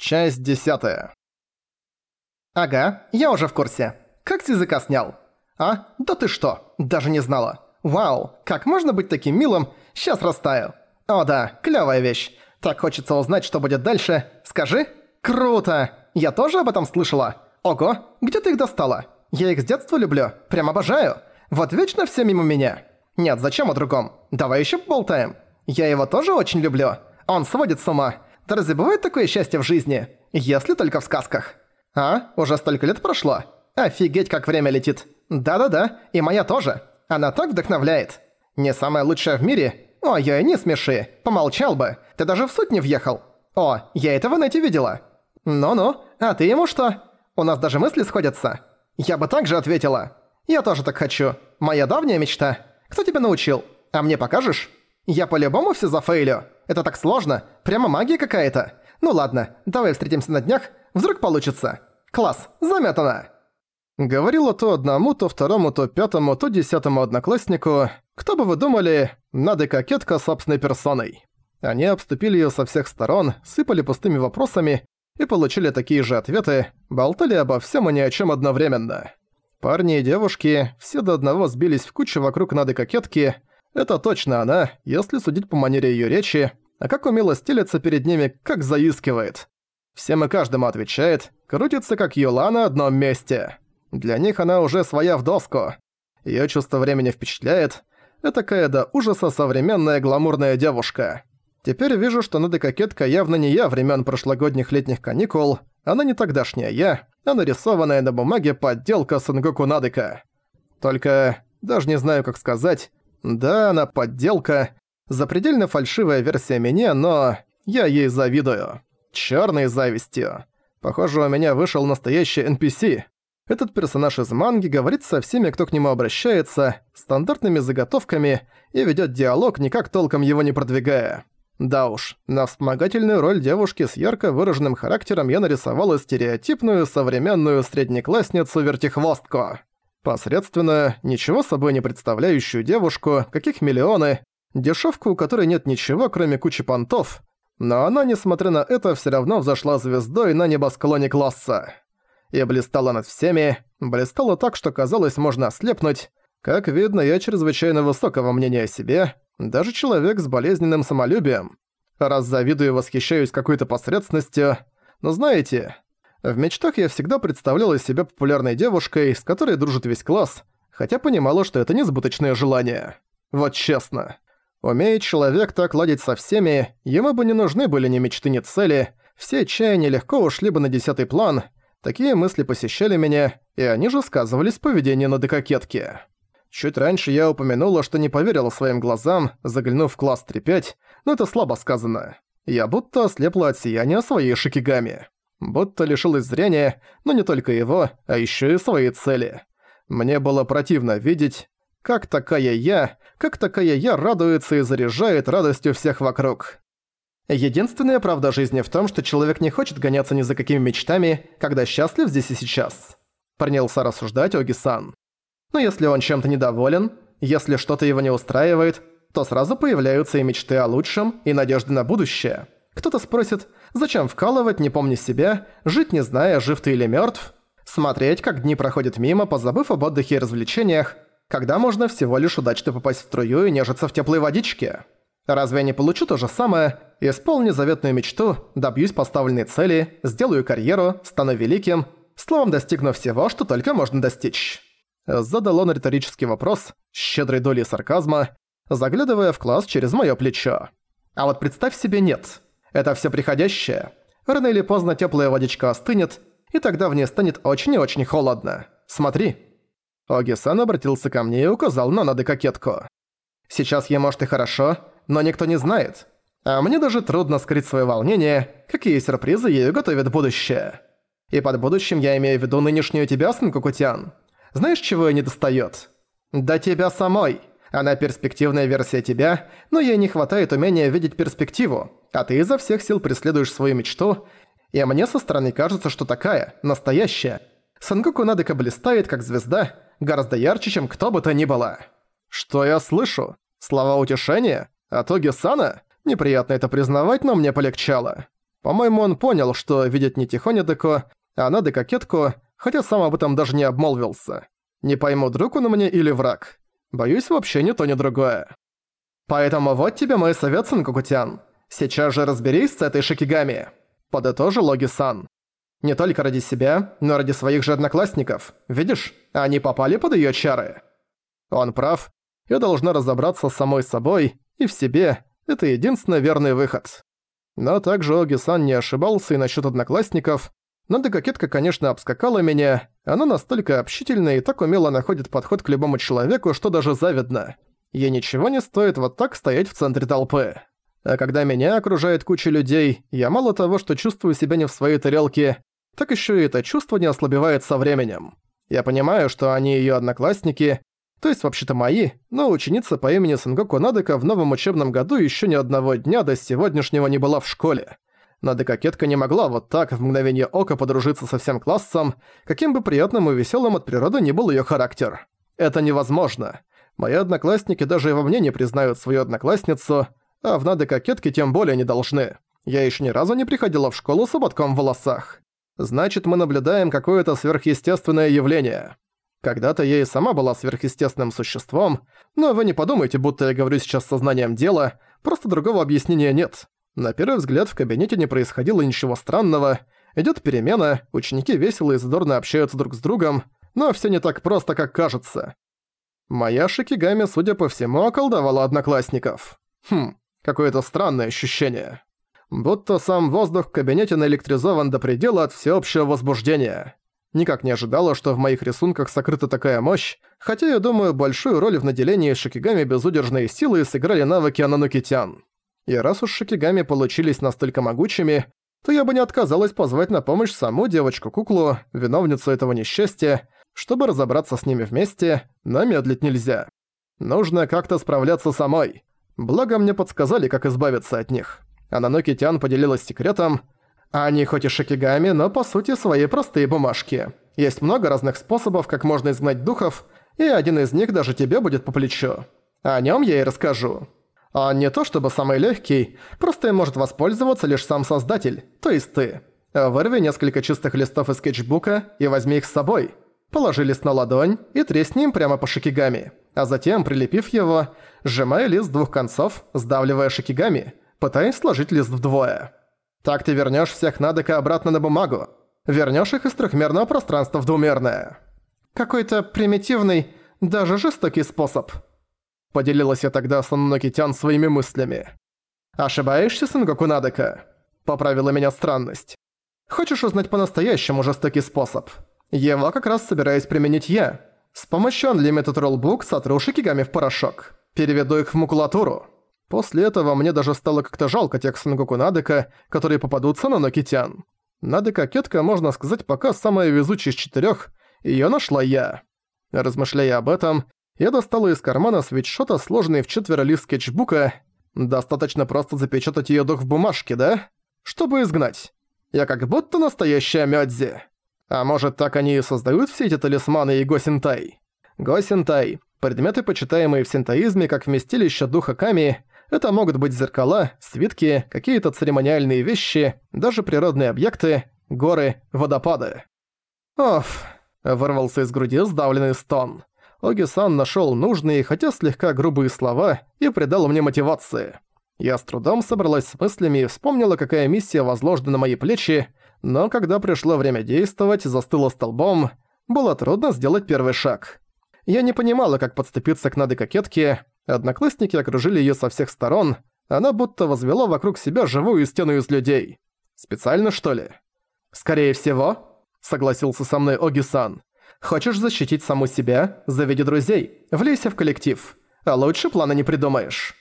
Часть десятая. Ага, я уже в курсе. Как с языка снял? А? Да ты что? Даже не знала. Вау, как можно быть таким милым? Сейчас растаю. О да, клёвая вещь. Так хочется узнать, что будет дальше. Скажи. Круто! Я тоже об этом слышала. Ого, где ты их достала? Я их с детства люблю. Прям обожаю. Вот вечно все мимо меня. Нет, зачем о другом? Давай еще поболтаем. Я его тоже очень люблю. Он сводит с ума. Разве бывает такое счастье в жизни? Если только в сказках. А? Уже столько лет прошло? Офигеть, как время летит. Да-да-да, и моя тоже. Она так вдохновляет. Не самая лучшая в мире? Ой-ой, не смеши. Помолчал бы. Ты даже в суть не въехал. О, я это в инете видела. Ну-ну, а ты ему что? У нас даже мысли сходятся. Я бы так же ответила. Я тоже так хочу. Моя давняя мечта. Кто тебя научил? А мне покажешь? Я по-любому все зафейлю. Это так сложно. Прямо магия какая-то. Ну ладно, давай встретимся на днях. Вдруг получится. Класс, заметано. Говорила то одному, то второму, то пятому, то десятому однокласснику. Кто бы вы думали, надо кокетка собственной персоной. Они обступили её со всех сторон, сыпали пустыми вопросами и получили такие же ответы, болтали обо всем и ни о чем одновременно. Парни и девушки все до одного сбились в кучу вокруг Нады Кокетки, это точно она, если судить по манере её речи, а как умело стелется перед ними, как заискивает. Всем и каждому отвечает, крутится как Юла на одном месте. Для них она уже своя в доску. Её чувство времени впечатляет. Этакая до ужаса современная гламурная девушка. Теперь вижу, что Нада Кокетка явно не я времен прошлогодних летних каникул, она не тогдашняя я, а нарисованная на бумаге подделка Сангоку Надека. Только даже не знаю, как сказать, да, она подделка, запредельно фальшивая версия меня, но я ей завидую. Чёрной завистью. Похоже, у меня вышел настоящий NPC. Этот персонаж из манги говорит со всеми, кто к нему обращается, стандартными заготовками и ведёт диалог, никак толком его не продвигая. Да уж, на вспомогательную роль девушки с ярко выраженным характером я нарисовала стереотипную современную среднеклассницу-вертихвостку. Посредственно, ничего собой не представляющую девушку, каких миллионы, дешевку, у которой нет ничего, кроме кучи понтов, но она, несмотря на это, все равно взошла звездой на небосклоне класса. И блистала над всеми, блистала так, что казалось, можно ослепнуть. Как видно, я чрезвычайно высокого мнения о себе, даже человек с болезненным самолюбием. Раз завидую и восхищаюсь какой-то посредственностью, но знаете, в мечтах я всегда представляла себя популярной девушкой, с которой дружит весь класс, хотя понимала, что это несбыточное желание. Вот честно. Умеет человек так ладить со всеми, ему бы не нужны были ни мечты, ни цели, все чаяния легко ушли бы на десятый план, такие мысли посещали меня, и они же сказывались в поведении на декокетке. Чуть раньше я упомянула, что не поверила своим глазам, заглянув в класс 3-5, но это слабо сказано. Я будто ослепла от сияния своей шикигами будто лишилась зрения, но не только его, а еще и своей цели. Мне было противно видеть, как такая я, как такая я радуется и заряжает радостью всех вокруг. Единственная правда жизни в том, что человек не хочет гоняться ни за какими мечтами, когда счастлив здесь и сейчас. Принялся рассуждать Оги-сан. Но если он чем-то недоволен, если что-то его не устраивает, то сразу появляются и мечты о лучшем, и надежды на будущее. Кто-то спросит, зачем вкалывать, не помня себя, жить не зная, жив ты или мертв, смотреть, как дни проходят мимо, позабыв об отдыхе и развлечениях, когда можно всего лишь удачно попасть в струю и нежиться в теплой водичке. Разве я не получу то же самое, исполню заветную мечту, добьюсь поставленной цели, сделаю карьеру, стану великим, словом достигну всего, что только можно достичь? Задал он риторический вопрос, щедрой долей сарказма, заглядывая в класс через моё плечо. А вот представь себе нет. Это все приходящее. Рано или поздно теплая водичка остынет, и тогда в ней станет очень и очень холодно. Смотри. Оги-сан обратился ко мне и указал на Нады кокетку. Сейчас ей может и хорошо, но никто не знает. А мне даже трудно скрыть свое волнение, какие сюрпризы ею готовит будущее. И под будущим я имею в виду нынешнюю тебя, Сан Знаешь, чего ей недостаёт? Да тебя самой. Она перспективная версия тебя, но ей не хватает умения видеть перспективу, а ты изо всех сил преследуешь свою мечту, и мне со стороны кажется, что такая, настоящая. Сангоку Надека блистает, как звезда, гораздо ярче, чем кто бы то ни было. Что я слышу? Слова утешения? От Оги-сана? Неприятно это признавать, но мне полегчало. По-моему, он понял, что видит не Тихоня Деко, а Нады Кокетку, хотя сам об этом даже не обмолвился. Не пойму, друг он мне или враг. Боюсь, вообще ни то, ни другое. Поэтому вот тебе мой совет, Сангокутян. Сейчас же разберись с этой Шикигами. Подытожил Логи-сан. Не только ради себя, но ради своих же одноклассников. Видишь, они попали под её чары. Он прав. Я должна разобраться с самой собой и в себе. Это единственный верный выход. Но также Оги-сан не ошибался и насчёт одноклассников. Надо кокетка, конечно, обскакала меня. Она настолько общительная и так умело находит подход к любому человеку, что даже завидно. Ей ничего не стоит вот так стоять в центре толпы. А когда меня окружает куча людей, я мало того, что чувствую себя не в своей тарелке, так ещё и это чувство не ослабевает со временем. Я понимаю, что они её одноклассники, то есть вообще-то мои, но ученица по имени Сангоку Надека в новом учебном году ещё ни одного дня до сегодняшнего не была в школе. Надека-кетка не могла вот так в мгновение ока подружиться со всем классом, каким бы приятным и весёлым от природы ни был её характер. Это невозможно. Мои одноклассники даже во мне не признают свою одноклассницу, а в Надека-кетке тем более не должны. Я ещё ни разу не приходила в школу с ободком в волосах. Значит, мы наблюдаем какое-то сверхъестественное явление. Когда-то я и сама была сверхъестественным существом, но вы не подумайте, будто я говорю сейчас сознанием дела, просто другого объяснения нет. На первый взгляд в кабинете не происходило ничего странного, идёт перемена, ученики весело и задорно общаются друг с другом, но всё не так просто, как кажется. Моя Шикигами, судя по всему, околдовала одноклассников. Хм, какое-то странное ощущение. Будто сам воздух в кабинете наэлектризован до предела от всеобщего возбуждения. Никак не ожидала, что в моих рисунках сокрыта такая мощь, хотя, я думаю, большую роль в наделении Шикигами безудержной силы сыграли навыки Ананукитян. И раз уж Шикигами получились настолько могучими, то я бы не отказалась позвать на помощь саму девочку-куклу, виновницу этого несчастья, чтобы разобраться с ними вместе, но медлить нельзя. Нужно как-то справляться самой. Благо мне подсказали, как избавиться от них. Ананоки Тян поделилась секретом. Они хоть и шикигами, но по сути свои простые бумажки. Есть много разных способов, как можно изгнать духов, и один из них даже тебе будет по плечу. О нем я и расскажу. Он не то чтобы самый легкий, просто им может воспользоваться лишь сам создатель, то есть ты. Вырви несколько чистых листов из скетчбука и возьми их с собой. Положи лист на ладонь и тресни им прямо по шикигами, а затем, прилепив его, сжимай лист с двух концов, сдавливая шикигами, пытаясь сложить лист вдвое. Так ты вернёшь всех Надека обратно на бумагу. Вернёшь их из трехмерного пространства в двумерное. Какой-то примитивный, даже жестокий способ. Поделилась я тогда с Аннокитян своими мыслями. «Ошибаешься, Сангоку Надека?» Поправила меня странность. «Хочешь узнать по-настоящему жестокий способ? Его как раз собираюсь применить я. С помощью Unlimited Rulebook сотру шикигами в порошок. Переведу их в макулатуру. После этого мне даже стало как-то жалко тех Сангоку Надека, которые попадутся на Нокитян. Надека-кетка, можно сказать, пока самая везучая из четырёх, её нашла я. Размышляя об этом, я достала из кармана свитшота сложенный в четверо лист скетчбука. Достаточно просто запечатать её дух в бумажке, да? Чтобы изгнать. Я как будто настоящая Мёдзи. А может, так они и создают все эти талисманы и госинтай? Госинтай – предметы, почитаемые в синтоизме как вместилище духа Ками, это могут быть зеркала, свитки, какие-то церемониальные вещи, даже природные объекты, горы, водопады. «Оф!» – вырвался из груди сдавленный стон. Оги-сан нашёл нужные, хотя слегка грубые слова и придал мне мотивации. Я с трудом собралась с мыслями и вспомнила, какая миссия возложена на мои плечи, но когда пришло время действовать, застыла столбом, было трудно сделать первый шаг. Я не понимала, как подступиться к Нады Кокетке, Одноклассники окружили её со всех сторон, она будто возвела вокруг себя живую стену из людей. Специально, что ли? «Скорее всего», — согласился со мной Оги-сан. «Хочешь защитить саму себя? Заведи друзей, влейся в коллектив. А лучше плана не придумаешь».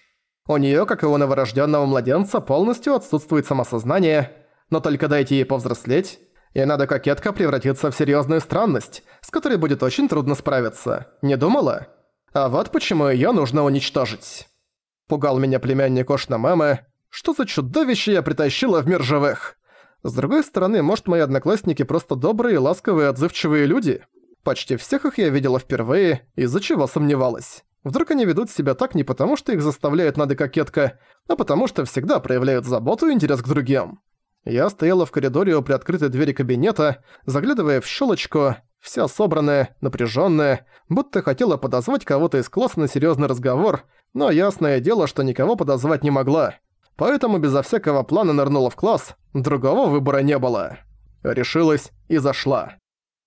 У неё, как и у новорождённого младенца, полностью отсутствует самосознание, но только дайте ей повзрослеть, и надо кокетка превратиться в серьёзную странность, с которой будет очень трудно справиться. Не думала? А вот почему её нужно уничтожить. Пугал меня племянник Ошна Мэмэ. Что за чудовище я притащила в мир живых? С другой стороны, может, мои одноклассники просто добрые, ласковые, отзывчивые люди? Почти всех их я видела впервые, из-за чего сомневалась. Вдруг они ведут себя так не потому, что их заставляет надо кокетка, а потому что всегда проявляют заботу и интерес к другим. Я стояла в коридоре у приоткрытой двери кабинета, заглядывая в щелочку, вся собранная, напряженная, будто хотела подозвать кого-то из класса на серьезный разговор, но ясное дело, что никого подозвать не могла. Поэтому безо всякого плана нырнула в класс, другого выбора не было. Решилась и зашла.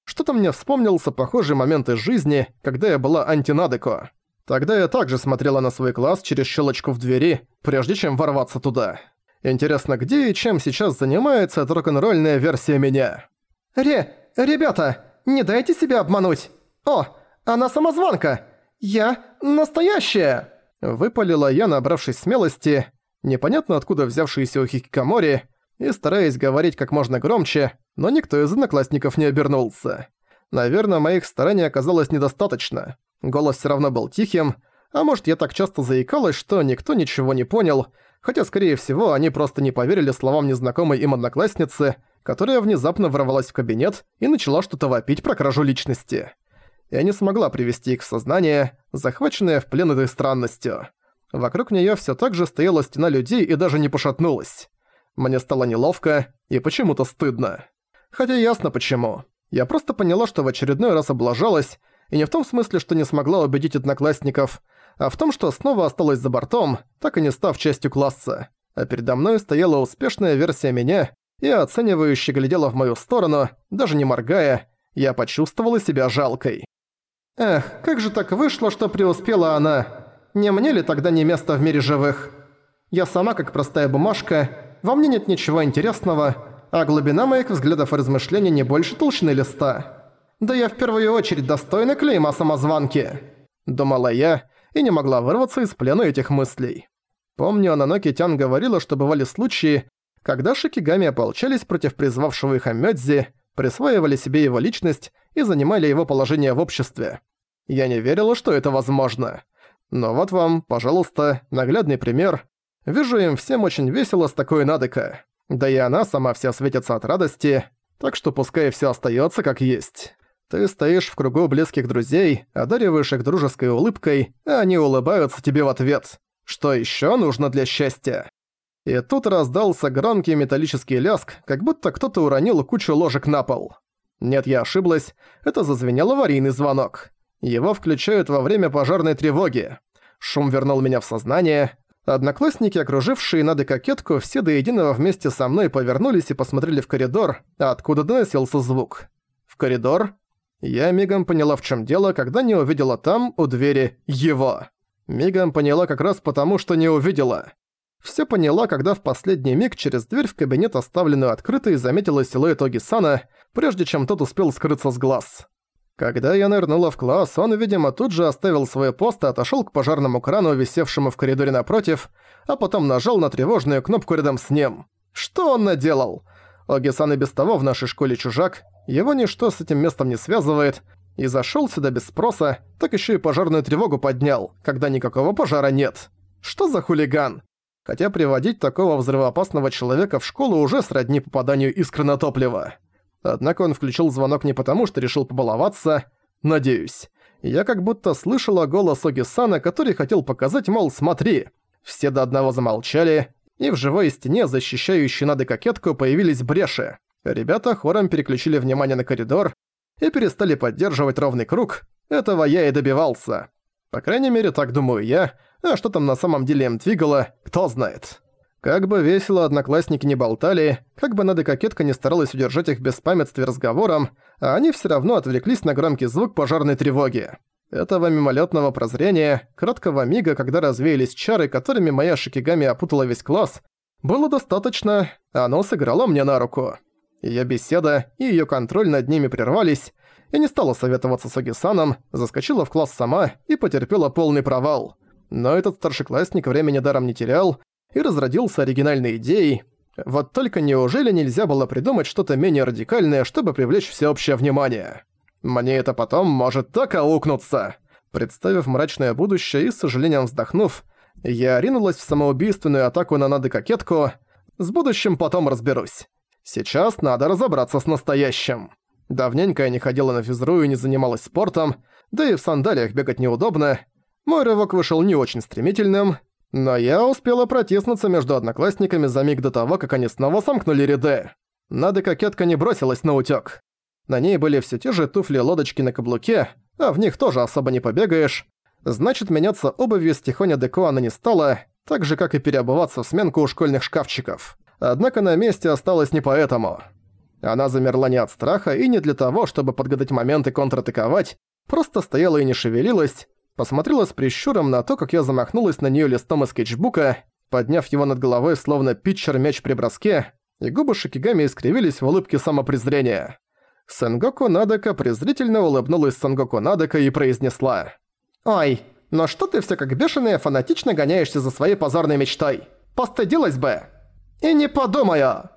Что-то мне вспомнился похожий момент из жизни, когда я была антинадеко. Тогда я также смотрела на свой класс через щелочку в двери, прежде чем ворваться туда. Интересно, где и чем сейчас занимается эта рок-н-ролльная версия меня? «Ре... ребята, не дайте себя обмануть! О, она самозванка! Я настоящая!» Выпалила я, набравшись смелости, непонятно откуда взявшейся у хикикомори, и стараясь говорить как можно громче, но никто из одноклассников не обернулся. Наверное, моих стараний оказалось недостаточно. Голос все равно был тихим, а может я так часто заикалась, что никто ничего не понял, хотя, скорее всего, они просто не поверили словам незнакомой им одноклассницы, которая внезапно ворвалась в кабинет и начала что-то вопить про кражу личности. Я не смогла привести их в сознание, захваченная в плен этой странностью. Вокруг неё всё так же стояла стена людей и даже не пошатнулась. Мне стало неловко и почему-то стыдно. Хотя ясно почему. Я просто поняла, что в очередной раз облажалась, и не в том смысле, что не смогла убедить одноклассников, а в том, что снова осталась за бортом, так и не став частью класса. А передо мной стояла успешная версия меня, и оценивающе глядела в мою сторону, даже не моргая, я почувствовала себя жалкой. Эх, как же так вышло, что преуспела она? Не мне ли тогда не место в мире живых? Я сама как простая бумажка, во мне нет ничего интересного, а глубина моих взглядов и размышлений не больше толщины листа. Да я в первую очередь достойна клейма самозванки. Думала я и не могла вырваться из плена этих мыслей. Помню, Ананоки Тян говорила, что бывали случаи, когда шикигами ополчались против призвавшего их Амёдзи, присваивали себе его личность и занимали его положение в обществе. Я не верила, что это возможно. Но вот вам, пожалуйста, наглядный пример. Вижу им всем очень весело с такой Надека. Да и она сама вся светится от радости, так что пускай все остается как есть. Ты стоишь в кругу близких друзей, одариваешь их дружеской улыбкой, а они улыбаются тебе в ответ. Что еще нужно для счастья? И тут раздался громкий металлический ляск, как будто кто-то уронил кучу ложек на пол. Нет, я ошиблась, это зазвенел аварийный звонок. Его включают во время пожарной тревоги. Шум вернул меня в сознание. Одноклассники, окружившие Нады кокетку, все до единого вместе со мной повернулись и посмотрели в коридор, откуда доносился звук. В коридор? Я мигом поняла, в чем дело, когда не увидела там, у двери, его. Мигом поняла как раз потому, что не увидела. Все поняла, когда в последний миг через дверь в кабинет, оставленную открытой, заметила силуэт Оги-сана, прежде чем тот успел скрыться с глаз. Когда я нырнула в класс, он, видимо, тут же оставил свой пост и отошёл к пожарному крану, висевшему в коридоре напротив, а потом нажал на тревожную кнопку рядом с ним. Что он наделал? Оги-сан и без того в нашей школе чужак, его ничто с этим местом не связывает, и зашёл сюда без спроса, так ещё и пожарную тревогу поднял, когда никакого пожара нет. Что за хулиган? Хотя приводить такого взрывоопасного человека в школу уже сродни попаданию искры на топливо. Однако он включил звонок не потому, что решил побаловаться. Надеюсь. Я как будто слышала голос Оги-сана, который хотел показать, мол, смотри. Все до одного замолчали, и в живой стене, защищающей нады кокетку, появились бреши. Ребята хором переключили внимание на коридор и перестали поддерживать ровный круг. Этого я и добивался. По крайней мере, так думаю я, а что там на самом деле им двигало, кто знает. Как бы весело одноклассники не болтали, как бы Нада Кокетка не старалась удержать их без памятстве разговором, а они все равно отвлеклись на громкий звук пожарной тревоги. Этого мимолетного прозрения, краткого мига, когда развеялись чары, которыми моя Шикигами опутала весь класс, было достаточно, оно сыграло мне на руку. Её беседа и её контроль над ними прервались, я не стала советоваться с Огисаном, заскочила в класс сама и потерпела полный провал. Но этот старшеклассник времени даром не терял и разродился оригинальной идеей. Вот только неужели нельзя было придумать что-то менее радикальное, чтобы привлечь всеобщее внимание? Мне это потом может так аукнуться. Представив мрачное будущее и с сожалением вздохнув, я ринулась в самоубийственную атаку на Нады Кокетку. С будущим потом разберусь. Сейчас надо разобраться с настоящим. Давненько я не ходила на физру и не занималась спортом, да и в сандалиях бегать неудобно, мой рывок вышел не очень стремительным, Но я успела протиснуться между одноклассниками за миг до того, как они снова сомкнули ряды. Надо кокетка не бросилась на утёк. На ней были все те же туфли-лодочки на каблуке, а в них тоже особо не побегаешь. Значит, меняться обувью с Тихоня Деко она не стала, так же, как и переобуваться в сменку у школьных шкафчиков. Однако на месте осталось не поэтому. Она замерла не от страха и не для того, чтобы подгадать момент и контратаковать, просто стояла и не шевелилась, посмотрела с прищуром на то, как я замахнулась на неё листом из скетчбука, подняв его над головой словно питчер-мяч при броске, и губы Шикигами искривились в улыбке самопрезрения. Сенгоку Надека презрительно улыбнулась Сенгоку Надека и произнесла. «Ой, но что ты все как бешеная фанатично гоняешься за своей позорной мечтой? Постыдилась бы!» «И не подумаю!»